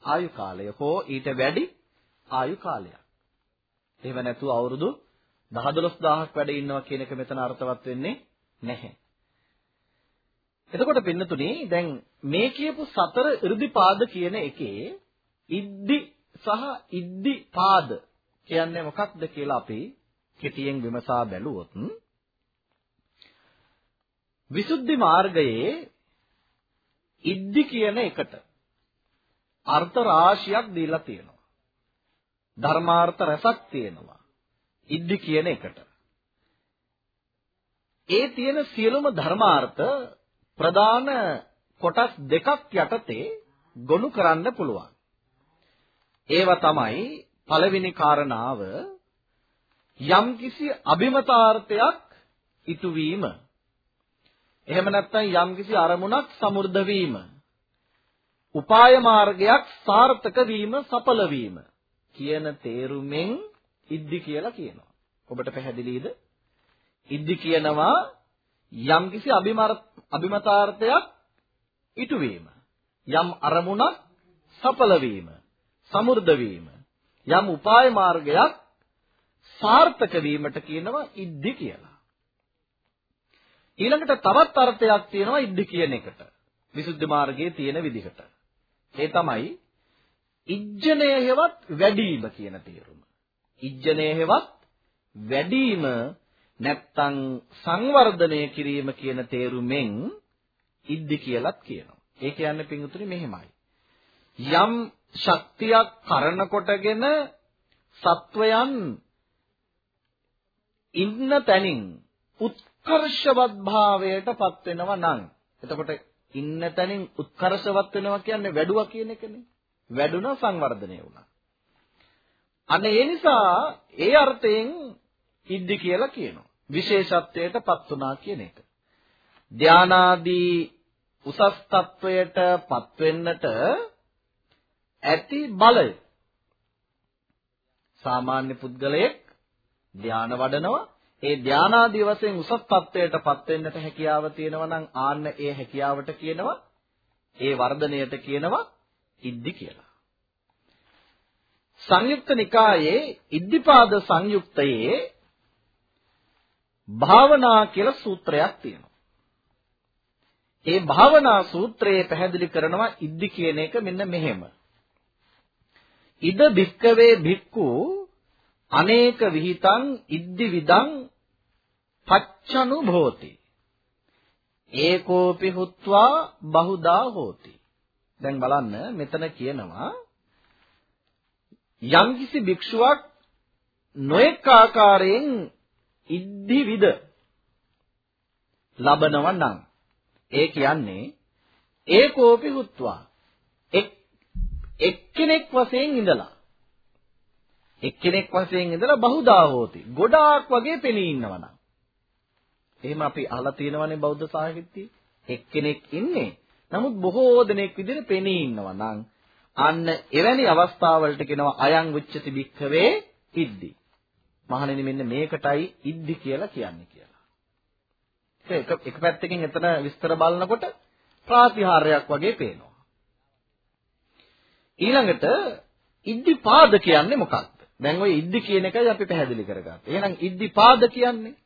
ආයු කාලය හෝ ඊට වැඩි ආයු කාලයක්. එහෙම නැතුව අවුරුදු 10 12000ක් වැඩ ඉන්නවා කියන එක මෙතන අර්ථවත් වෙන්නේ නැහැ. එතකොට පින්නතුනේ දැන් මේ කියපු සතර 이르දිපාද කියන එකේ ඉද්දි සහ ඉද්දි පාද කියන්නේ මොකක්ද කියලා අපි කෙටියෙන් විමසා බැලුවොත් විසුද්ධි මාර්ගයේ ඉද්දි කියන එකට අර්ථ රාශියක් දීලා තියෙනවා. ධර්මාර්ථ රසක් තියෙනවා. ඉද්දි කියන එකට. ඒ තියෙන සියලුම ධර්මාර්ථ ප්‍රධාන කොටස් දෙකක් යටතේ ගොනු කරන්න පුළුවන්. ඒවා තමයි පළවෙනි කාරණාව යම්කිසි අභිමතාර්ථයක් ඉටු වීම. එහෙම නැත්නම් යම්කිසි අරමුණක් සමෘද්ධ වීම. උපාය මාර්ගයක් සාර්ථක වීම සඵල වීම කියන තේරුමෙන් ඉද්දි කියලා කියනවා. ඔබට පැහැදිලිද? ඉද්දි කියනවා යම්කිසි අභිමතාර්ථයක් ඉටු වීම. යම් අරමුණක් සඵල වීම, සමෘද්ධ වීම. යම් උපාය මාර්ගයක් සාර්ථක වීමට කියනවා ඉද්දි කියලා. ඊළඟට තවත් අර්ථයක් තියෙනවා ඉද්දි කියන එකට. විසුද්ධි මාර්ගයේ තියෙන විදිහට. ඒ තමයි ඉජ්ජනය හෙවත් වැඩිම කියන තේරුම. ඉජ්ජනය හෙවත් වැඩිම නැත්තම් සංවර්ධනය කිරීම කියන තේරුමෙන් ඉද්දි කියලත් කියනවා. ඒ කියන්නේ පිංගුතුනි මෙහෙමයි. යම් ශක්තියක් කරන කොටගෙන සත්වයන් ඉන්න තැනින් උත්කර්ෂවත් භාවයට පත් වෙනවා නම් එතකොට ඉන්න තැනින් උත්කර්ෂවත් වෙනවා කියන්නේ වැඩුවා කියන එකනේ. වැඩුණා සංවර්ධනය වුණා. අන්න ඒ නිසා ඒ අර්ථයෙන් ඉද්දි කියලා කියනවා. විශේෂත්වයට පත් වුණා කියන එක. ධානාදී උසස් තත්වයට පත් වෙන්නට ඇති බලය සාමාන්‍ය පුද්ගලයෙක් ධාන වඩනවා ඒ ධානාදී වශයෙන් උසස් තත්වයට පත් වෙන්නට හැකියාව තියෙනවා නම් ආන්න ඒ හැකියාවට කියනවා ඒ වර්ධනයට කියනවා ඉද්දි කියලා. සංයුක්ත නිකායේ ඉද්දිපාද සංයුක්තයේ භාවනා කියලා සූත්‍රයක් තියෙනවා. ඒ භාවනා සූත්‍රයේ පැහැදිලි කරනවා ඉද්දි කියන එක මෙන්න මෙහෙම. ඉද භික්කවේ භික්ඛු අනේක විහිතං ඉද්දි විදං පච්චනු භෝති. ඒකෝපි හුත්වා බහුදා හෝති. දැන් බලන්න මෙතන කියනවා යම්කිසි භික්ෂුවක් නොඑක ආකාරයෙන් ඉද්ධි විද ලබනවා නම් ඒ කියන්නේ ඒකෝපි හුත්වා. එක් එක්කෙනෙක් වශයෙන් ඉඳලා. එක්කෙනෙක් වශයෙන් ඉඳලා බහුදා හෝති. ගොඩාක් වගේ පෙනී ඉන්නවා නම්. එහෙම අපි අහලා තියෙනවනේ බෞද්ධ සාහිත්‍යයේ. එක්කෙනෙක් ඉන්නේ නමුත් බොහෝ දෙනෙක් විදිහට පෙනී ඉන්නවා නම් අන්න එවැනි අවස්ථාවලට කියනවා අයං උච්චති භික්ඛවේ ඉද්දි. මහණෙනි මෙන්න මේකටයි ඉද්දි කියලා කියන්නේ කියලා. ඒක එක පැත්තකින් එතන විස්තර බලනකොට ප්‍රාතිහාර්යයක් වගේ පේනවා. ඊළඟට ඉද්දි පාද කියන්නේ මොකක්ද? දැන් ওই ඉද්දි කියන එකයි අපි පැහැදිලි කරගත්තේ. එහෙනම් ඉද්දි පාද කියන්නේ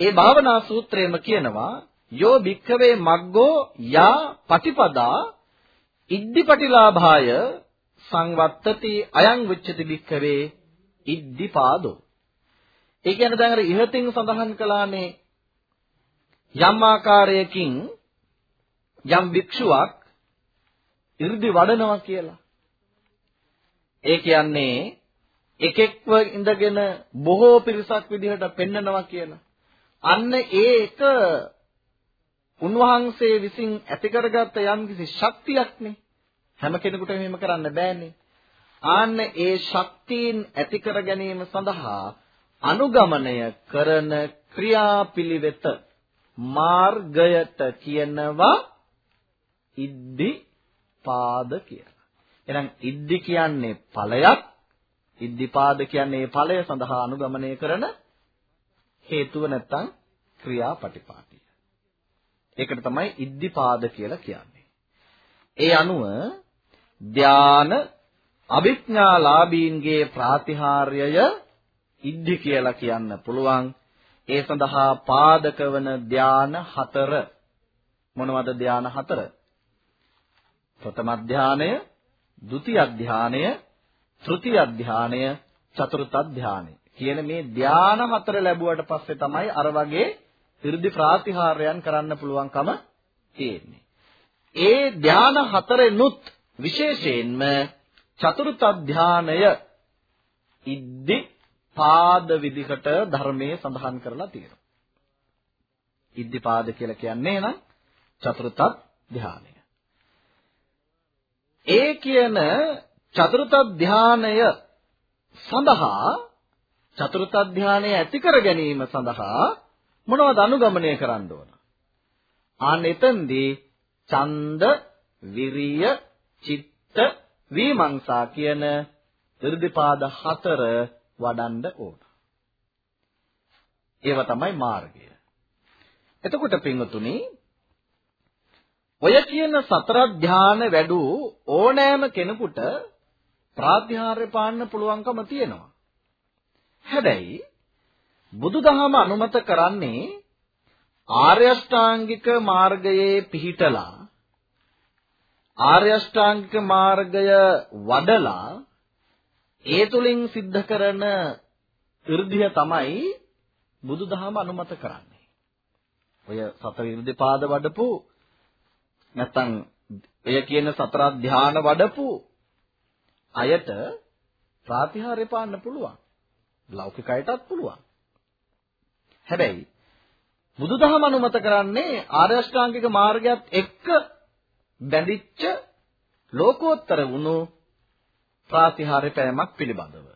ඒ භාවනා සූත්‍රයේම කියනවා යෝ භික්ඛවේ මග්ගෝ යා පටිපදා ඉද්දිපටිලාභාය සංවත්තති අයං උච්චති භික්ඛවේ ඉද්දිපාදෝ ඒ කියන්නේ දැන් අර ඉහතින් සඳහන් කළානේ යම් ආකාරයකින් යම් භික්ෂුවක් 이르දි වඩනවා කියලා. ඒ කියන්නේ එකෙක්ව ඉඳගෙන බොහෝ පිරිසක් විදිහට පෙන්නනවා කියලා. අන්න ඒ එක උන්වහන්සේ විසින් ඇති කරගත්ත යම්කිසි ශක්තියක්නේ හැම කෙනෙකුටම එහෙම කරන්න බෑනේ ආන්න ඒ ශක්තියින් ඇති කර ගැනීම සඳහා අනුගමනය කරන ක්‍රියාපිළිවෙත මාර්ගයට කියනවා ඉද්දි පාද කියලා. එහෙනම් ඉද්දි කියන්නේ ඵලයක් ඉද්දිපාද කියන්නේ ඵලය සඳහා අනුගමනය කරන හේතුව නැත්තම් ක්‍රියාපටිපාටිය. ඒකට තමයි ඉද්ධිපාද කියලා කියන්නේ. ඒ අනුව ධාන අභිඥාලාභීන්ගේ ප්‍රාතිහාර්යය ඉද්ධි කියලා කියන්න පුළුවන්. ඒ සඳහා පාදක වන ධාන හතර මොනවද ධාන හතර? ප්‍රථම ධානය, ဒုတိ ය ධානය, තෘතිය ධානය, චතුර්ථ ධානය. කියන මේ ධාන හතර ලැබුවට පස්සේ තමයි අර වගේ 이르දි ප්‍රාතිහාර්යයන් කරන්න පුළුවන්කම තියෙන්නේ. ඒ ධාන හතරෙනුත් විශේෂයෙන්ම චතුර්ථ ධානය ඉද්දි පාද විදිහට ධර්මයේ සඳහන් කරලා තියෙනවා. ඉද්දි පාද කියලා කියන්නේ නම් චතුර්ථ ධානය. ඒ කියන චතුර්ථ ධානය සඳහා චතුර්ථ ධානය ඇති කර ගැනීම සඳහා මොනවද අනුගමනය කරන්න ඕන? ආන්න එතෙන්දී ඡන්ද, විරිය, චිත්ත, විමංශා කියන irdipaද හතර වඩන්න ඕන. ඒව තමයි මාර්ගය. එතකොට පින්වතුනි ඔය කියන සතර ධාන වැඩු ඕනෑම කෙනෙකුට ප්‍රාතිහාර්ය පාන්න පුළුවන්කම තියෙනවා. හැබැයි බුදුදහම අනුමත කරන්නේ ආර්ය අෂ්ටාංගික මාර්ගයේ පිහිටලා ආර්ය අෂ්ටාංගික මාර්ගය වඩලා ඒ තුලින් සිද්ධ කරන irdiya තමයි බුදුදහම අනුමත කරන්නේ. ඔය සතර irdipaada වඩපු නැත්තම් ඔය කියන සතර ධාන වඩපු අයට ප්‍රාතිහාර්ය පාන්න පුළුවන්. ලෞකික අයටත් පුළුවන්. හැබැයි බුදුදහම අනුමත කරන්නේ ආර්ය අෂ්ටාංගික මාර්ගයත් එක්ක බැඳිච්ච ලෝකෝත්තර වුණු ප්‍රාතිහාර්ය පෑමක් පිළිබඳව.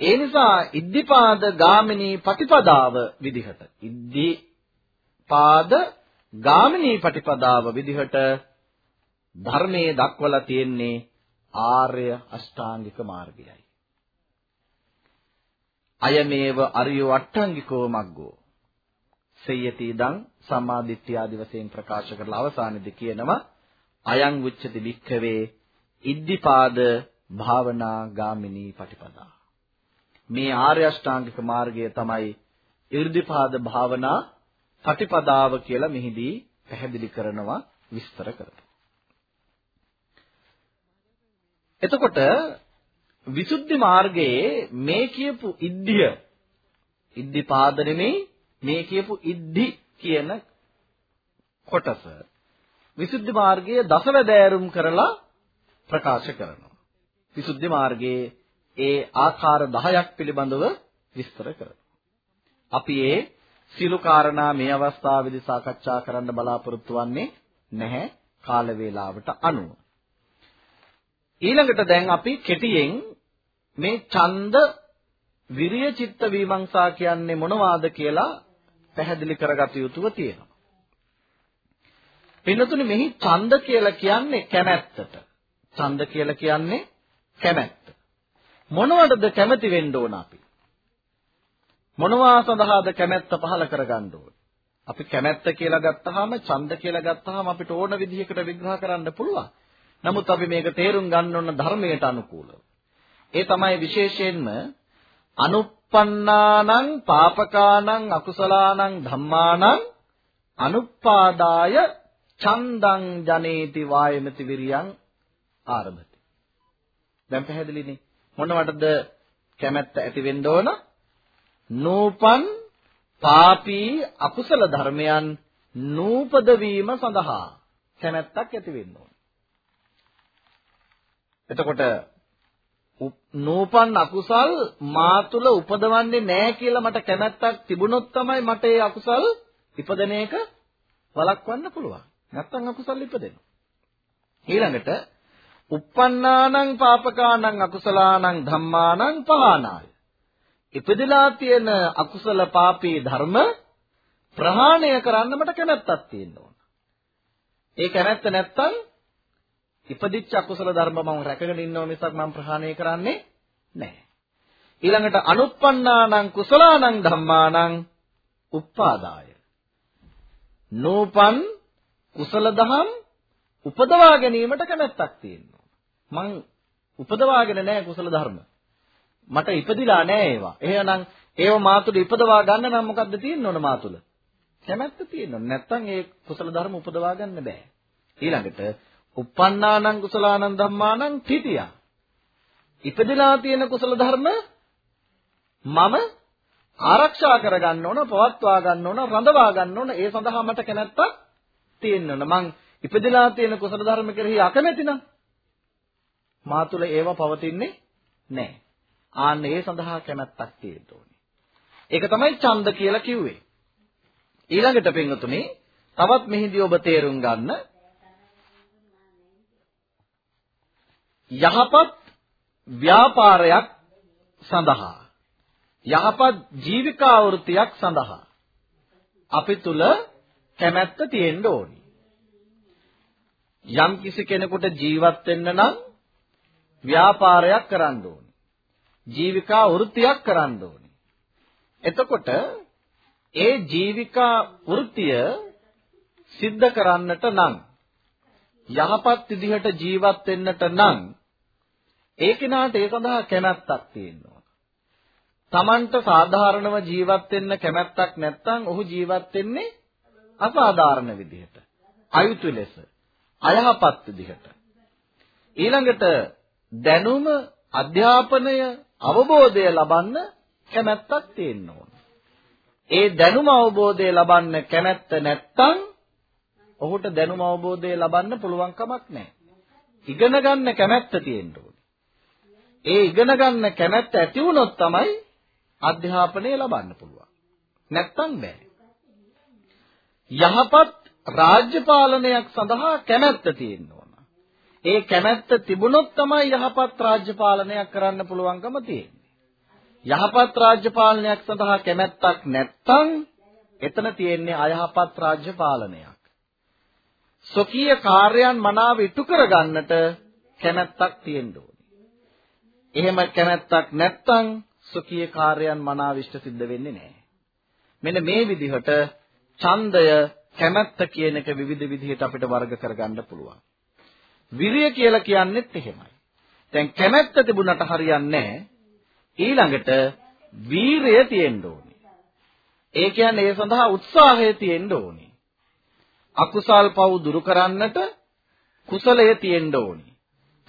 ඒ නිසා ඉද්ධිපාද ගාමිනී පටිපදාව විදිහට ඉද්ධිපාද ගාමිනී පටිපදාව විදිහට ධර්මයේ දක්වලා තියෙන්නේ ආර්ය අෂ්ටාංගික මාර්ගයයි. අයමේව අරියෝ අට්ටංගිකෝ මග්ගෝ සේයති ඉදං සම්මාදිට්ඨිය ආදි වශයෙන් ප්‍රකාශ කරලා අවසානයේදී කියනවා අයං උච්චති වික්ඛවේ ඉද්ධිපාද භාවනා ගාමිනී පටිපදා මේ ආර්ය අෂ්ටාංගික මාර්ගය තමයි 이르දිපාද භාවනා පටිපදාව කියලා මෙහිදී පැහැදිලි කරනවා විස්තර කරනවා. එතකොට විසුද්ධි මාර්ගයේ මේ කියපු ඉද්ධිය ඉද්ධිපාද නෙමෙයි මේ කියපු ඉද්ධි කියන කොටස විසුද්ධි මාර්ගයේ දසවැදෑරුම් කරලා ප්‍රකාශ කරනවා. විසුද්ධි මාර්ගයේ ඒ ආකාර 10ක් පිළිබඳව විස්තර කරනවා. අපි ඒ සියලු කාරණා මේ අවස්ථාවේදී සාකච්ඡා කරන්න බලාපොරොත්තු වෙන්නේ නැහැ කාල වේලාවට අනුව. ඊළඟට දැන් අපි කෙටියෙන් මේ ඡන්ද විරිය චිත්ත විමංශා කියන්නේ මොනවාද කියලා පැහැදිලි කරගත යුතුව තියෙනවා. පින්නතුනි මෙහි ඡන්ද කියලා කියන්නේ කැමැත්තට. ඡන්ද කියලා කියන්නේ කැමැත්ත. මොනවටද කැමති වෙන්න ඕන අපි? මොනවා සඳහාද කැමැත්ත පහල කරගන්න ඕන? අපි කැමැත්ත කියලා ගත්තාම ඡන්ද කියලා ගත්තාම අපිට ඕන විදිහකට විග්‍රහ කරන්න පුළුවන්. නමුත් අපි මේක තේරුම් ගන්න ඕන ධර්මයට අනුකූලව. ඒ තමයි විශේෂයෙන්ම අනුප්පන්නානං පාපකානං අකුසලානං ධම්මානං අනුපාදාය චන්දං ජනේති වායමති විරියං ආරභති. දැන් පැහැදිලිනේ. මොනවටද කැමැත්ත ඇති වෙන්න ඕන? නූපන් පාපී අකුසල ධර්මයන් නූපද වීම සඳහා කැමැත්තක් ඇති වෙන්න ඕන. එතකොට නූපන් අකුසල් මා තුල උපදවන්නේ නැහැ කියලා මට කැමැත්තක් තිබුණොත් තමයි මට ඒ අකුසල් ඉපදෙන එක වළක්වන්න පුළුවන්. නැත්තම් අකුසල් ඉපදෙනවා. ඊළඟට uppannānaṁ pāpakānaṁ akusalaanaṁ dhammānaṁ pahānāය. ඉපදලා තියෙන අකුසල පාපී ධර්ම ප්‍රහාණය කරන්න මට කැමැත්තක් තියෙන්න ඕන. ඒ කැමැත්ත නැත්තම් ඉපදිච්ච අකුසල ධර්ම මම රැකගෙන ඉන්නව මිසක් මම ප්‍රහාණය කරන්නේ නැහැ. ඊළඟට අනුප්පන්නානං කුසලානං ධම්මානං උප්පාදාය. නෝපන් කුසල දහම් උපදවා ගැනීමට කැමැත්තක් තියෙනවා. මං උපදවාගෙන නැහැ කුසල ධර්ම. මට ඉපදිලා නැහැ ඒවා. එහෙනම් ඒව මා තුළ ඉපදවා ගන්න නම් මොකද්ද තියෙන්න ඕන මා තුළ? කැමැත්ත තියෙන්න ඕන. නැත්තම් ඒ කුසල ධර්ම උපදවා ගන්න බෑ. ඊළඟට uppannānaṁ කුසලානං ධම්මානං තිතිය. ඉපදලා තියෙන කුසල ධර්ම මම ආරක්ෂා කරගන්න ඕන, පවත්වා ගන්න ඕන, රඳවා ගන්න ඕන. ඒ සඳහා මට කැමැත්තක් තියෙන්න ඕන. මං ඉපදලා තියෙන කුසල ධර්ම කෙරෙහි අකමැති නම් මා තුළ ඒව පවතින්නේ නැහැ. ආන්න ඒ සඳහා කැමැත්තක් තියෙන්න ඕනේ. ඒක තමයි ඡන්ද කියලා කිව්වේ. ඊළඟට පින්වතුනි තවත් මෙහිදී ඔබ තේරුම් ගන්න යහපත් ව්‍යාපාරයක් සඳහා යහපත් ජීවිකා වෘත්තියක් සඳහා අපි තුල කැමැත්ත තියෙන්න ඕනි. යම් කිසි කෙනෙකුට ජීවත් වෙන්න නම් ව්‍යාපාරයක් කරන්න ඕනේ. ජීවිකා වෘත්තියක් කරන්න ඕනේ. එතකොට ඒ ජීවිකා වෘත්තිය සිද්ධ කරන්නට නම් යහපත් විදිහට ජීවත් වෙන්නට නම් ඒ කෙනාට ඒ සඳහා කැමැත්තක් තියෙන්න ඕන. Tamanට සාධාරණව ජීවත් වෙන්න කැමැත්තක් නැත්නම් ඔහු ජීවත් වෙන්නේ අසාධාරණ විදිහට. අයුතු ලෙස, අයහපත් විදිහට. ඊළඟට දැනුම, අධ්‍යාපනය, අවබෝධය ලබන්න කැමැත්තක් තියෙන්න ඕන. ඒ දැනුම අවබෝධය ලබන්න කැමැත්ත නැත්නම් ඔහුට දැනුම අවබෝධය ලබන්න පුළුවන් කමක් නැහැ. ඉගෙන ගන්න කැමැත්ත තියෙන්න ඕනේ. ඒ ඉගෙන ගන්න කැමැත්ත ඇති වුණොත් තමයි අධ්‍යාපනය ලබන්න පුළුවන්. නැත්තම් බෑ. යහපත් රාජ්‍ය පාලනයක් සඳහා කැමැත්ත තියෙන්න ඕන. ඒ කැමැත්ත තිබුණොත් තමයි යහපත් රාජ්‍ය පාලනයක් කරන්න පුළුවන්කම තියෙන්නේ. යහපත් රාජ්‍ය පාලනයක් සඳහා කැමැත්තක් නැත්තම් එතන තියෙන්නේ අයහපත් රාජ්‍ය පාලනයක්. ස්වකීය කාර්යයන් මනාව ඉටු කරගන්නට කැමැත්තක් තියෙන්න ඕනේ. එහෙම කැමැත්තක් නැත්තම් ස්වකීය කාර්යයන් මනාව ඉෂ්ට සිද්ධ වෙන්නේ නැහැ. මෙන්න මේ විදිහට ඡන්දය කැමැත්ත කියන එක විවිධ විදිහට අපිට වර්ග කරගන්න පුළුවන්. විරිය කියලා කියන්නේත් එහෙමයි. දැන් කැමැත්ත තිබුණට හරියන්නේ ඊළඟට වීරය තියෙන්න ඕනේ. ඒ කියන්නේ ඒ සඳහා උත්සාහය තියෙන්න ඕනේ. අකුසල් පව් දුරු කරන්නට කුසලය තියෙන්න ඕනි.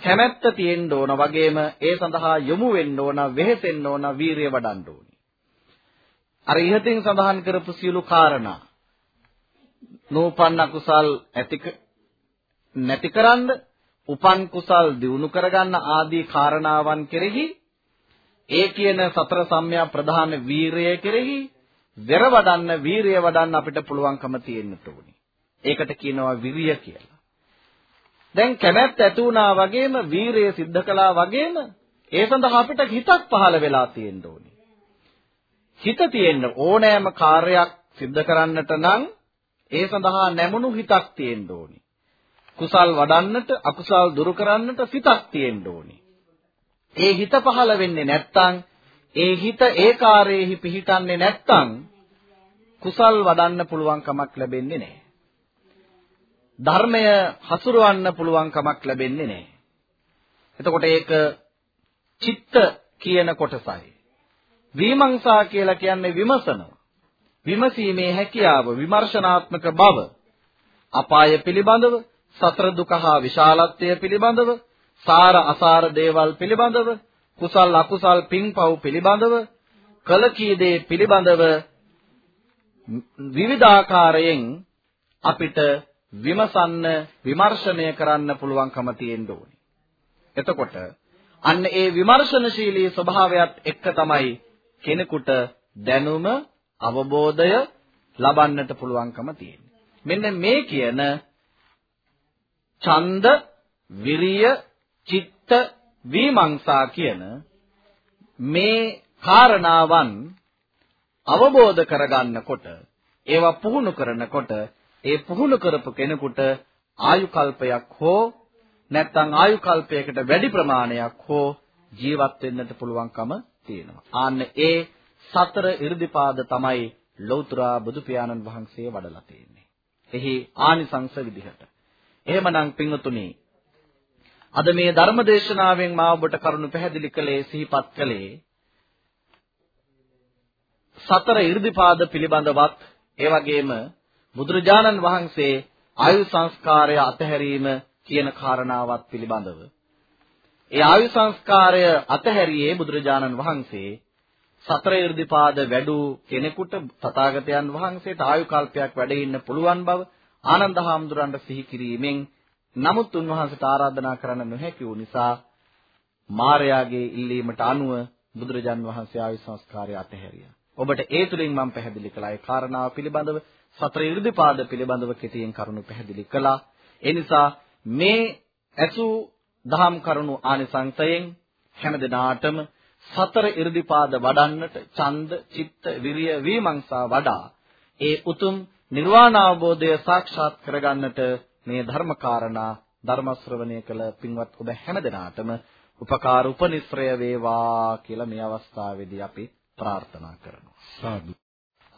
කැමැත්ත තියෙන්න ඕන වගේම ඒ සඳහා යොමු වෙන්න ඕන, වෙහෙසෙන්න ඕන, වීරිය වඩන්න ඕනි. අර ඉහතින් සඳහන් කරපු සියලු කාරණා නූපන්න කුසල් ඇති නැතිකරන්න උපන් කුසල් දිනු කරගන්න ආදී කාරණාවන් කෙරෙහි ඒ කියන සතර සම්‍යා ප්‍රධාන වීරය කෙරෙහි වෙර වඩන්න වීරිය වඩන්න අපිට පුළුවන්කම තියෙන්නට ඕනේ. ඒකට කියනවා විරිය කියලා. දැන් කැමැත්ත ඇති වුණා වගේම වීරය සිද්ධ කළා වගේම ඒ සඳහා අපිට හිතක් පහළ වෙලා තියෙන්න ඕනේ. හිත තියෙන්න ඕනෑම කාර්යයක් සිද්ධ කරන්නට නම් ඒ සඳහා නැමුණු හිතක් තියෙන්න ඕනේ. කුසල් වඩන්නට අකුසල් දුරු කරන්නට සිතක් තියෙන්න ඕනේ. ඒ හිත පහළ වෙන්නේ නැත්නම් ඒ හිත ඒ කාර්යෙහි පිහිටන්නේ නැත්නම් කුසල් වඩන්න පුළුවන් කමක් ලැබෙන්නේ නැහැ. ධර්මය හසුරවන්න පුළුවන් කමක් ලැබෙන්නේ නැහැ. එතකොට ඒක චිත්ත කියන කොටසයි. විමර්ශා කියලා කියන්නේ විමසනවා. විමසීමේ හැකියාව, විමර්ශනාත්මක බව, අපාය පිළිබඳව, සතර දුක හා විශාලත්වය පිළිබඳව, සාර අසාර දේවල් පිළිබඳව, කුසල් අකුසල් පින්පව් පිළිබඳව, කල කී දේ පිළිබඳව විවිධාකාරයෙන් අපිට විමසන්න විමර්ශනය කරන්න පුළුවන්කම තියෙන්න ඕනේ. එතකොට අන්න ඒ විමර්ශනශීලී ස්වභාවයත් එක්ක තමයි කෙනෙකුට දැනුම අවබෝධය ලබන්නට පුළුවන්කම තියෙන්නේ. මෙන්න මේ කියන ඡන්ද, විරිය, චිත්ත, විමංශා කියන මේ කාරණාවන් අවබෝධ කරගන්නකොට ඒවා පුහුණු කරනකොට ඒ පුහුණු කරපු කෙනෙකුට ආයු කල්පයක් හෝ නැත්නම් ආයු කල්පයකට වැඩි ප්‍රමාණයක් හෝ ජීවත් වෙන්නට පුළුවන්කම තියෙනවා. ආන්න ඒ සතර 이르දිපාද තමයි ලෞතර බුදු පියාණන් වහන්සේ වඩලා තියෙන්නේ. එහි ආනිසංස විදිහට. එහෙමනම් පින්වතුනි අද මේ ධර්ම දේශනාවෙන් මා ඔබට කරුණු පැහැදිලි කළේ සිහිපත් කළේ සතර 이르දිපාද පිළිබඳවත් ඒ වගේම බුදුරජාණන් වහන්සේ ආයු සංස්කාරය අතහැරීම කියන කාරණාවත් පිළිබඳව ඒ ආයු සංස්කාරය අතහැරියේ බුදුරජාණන් වහන්සේ සතර 이르දිපාද වැඩු කෙනෙකුට තථාගතයන් වහන්සේට ආයු කල්පයක් වැඩ ඉන්න පුළුවන් බව ආනන්ද හාමුදුරන්ට සිහි කිරීමෙන් නමුත් උන්වහන්සේට ආරාධනා කරන්න නොහැකි වූ නිසා මාර්යාගේ ඉල්ලීමට අනුව බුදුරජාන් වහන්සේ ආයු සංස්කාරය අතහැරියා. ඔබට ඒ තුලින් මම පැහැදිලි කළා ඒ කාරණාව පිළිබඳව සතර ඍද්ධිපාද පිළිබඳව කෙටියෙන් කරුණු පැහැදිලි කළා. ඒ නිසා මේ ඇසු දහම් කරුණු ආනිසංසයෙන් හැමදෙනාටම සතර ඍද්ධිපාද වඩන්නට ඡන්ද, චිත්ත, විරිය, වීමංසා වඩා ඒ උතුම් නිර්වාණ අවබෝධය සාක්ෂාත් කරගන්නට මේ ධර්ම කාරණා ධර්ම ශ්‍රවණය කළ පින්වත් ඔබ හැමදෙනාටම උපකාර උපනිශ්‍රය වේවා කියලා මේ අවස්ථාවේදී අපි ප්‍රාර්ථනා කරනවා. සාදු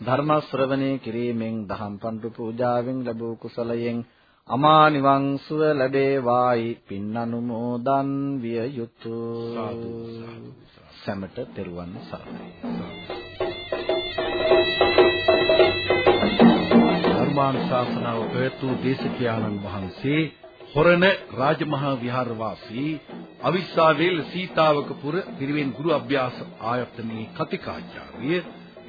ධර්ම ශ්‍රවණේ කිරීමෙන් දහම් පඬු පූජාවෙන් ලැබූ කුසලයෙන් අමා නිවන් සුව ලැබේවායි. පින් අනුමෝදන් විය යුතුය සැමට තෙරුවන් සරණයි. ධර්මානුශාසනාව පැවැත්වූ දේශකයාණන් වහන්සේ හොරණ රාජමහා විහාරවාසී අවිස්සාවේල් සීතාවකපුර පිරිවෙන් ගුරු අභ්‍යාස ආයතනයේ කතිකාචාර්ය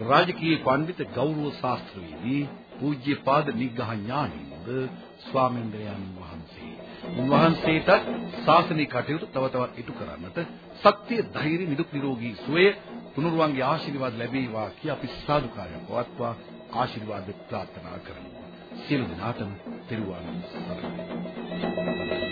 රාජකීය පඬිත ගෞරව ශාස්ත්‍රවේදී පූජ්‍යපාද නිග්ඝා ඥානීන්ද ස්වාමීන්ද්‍රයන් වහන්සේ. උන්වහන්සේට ශාසනික කටයුතු තව තවත් ඉටු කරන්නට ශක්තිය ධෛර්ය නිදුක් නිරෝගී සුවය තුනුරුවන්ගේ ආශිර්වාද ලැබේවා කියා අපි සාදුකාරයක් පවත්වා ආශිර්වාද ප්‍රාර්ථනා කරමු. සියලු දෙනාටම තෙරුවන් සරණයි.